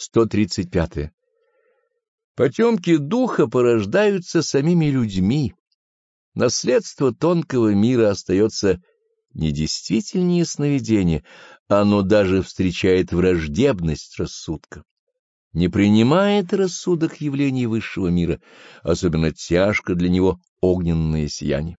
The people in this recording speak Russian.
135. Потемки духа порождаются самими людьми. Наследство тонкого мира остается недействительнее сновидения, оно даже встречает враждебность рассудка. Не принимает рассудок явлений высшего мира, особенно тяжко для него огненное сияние.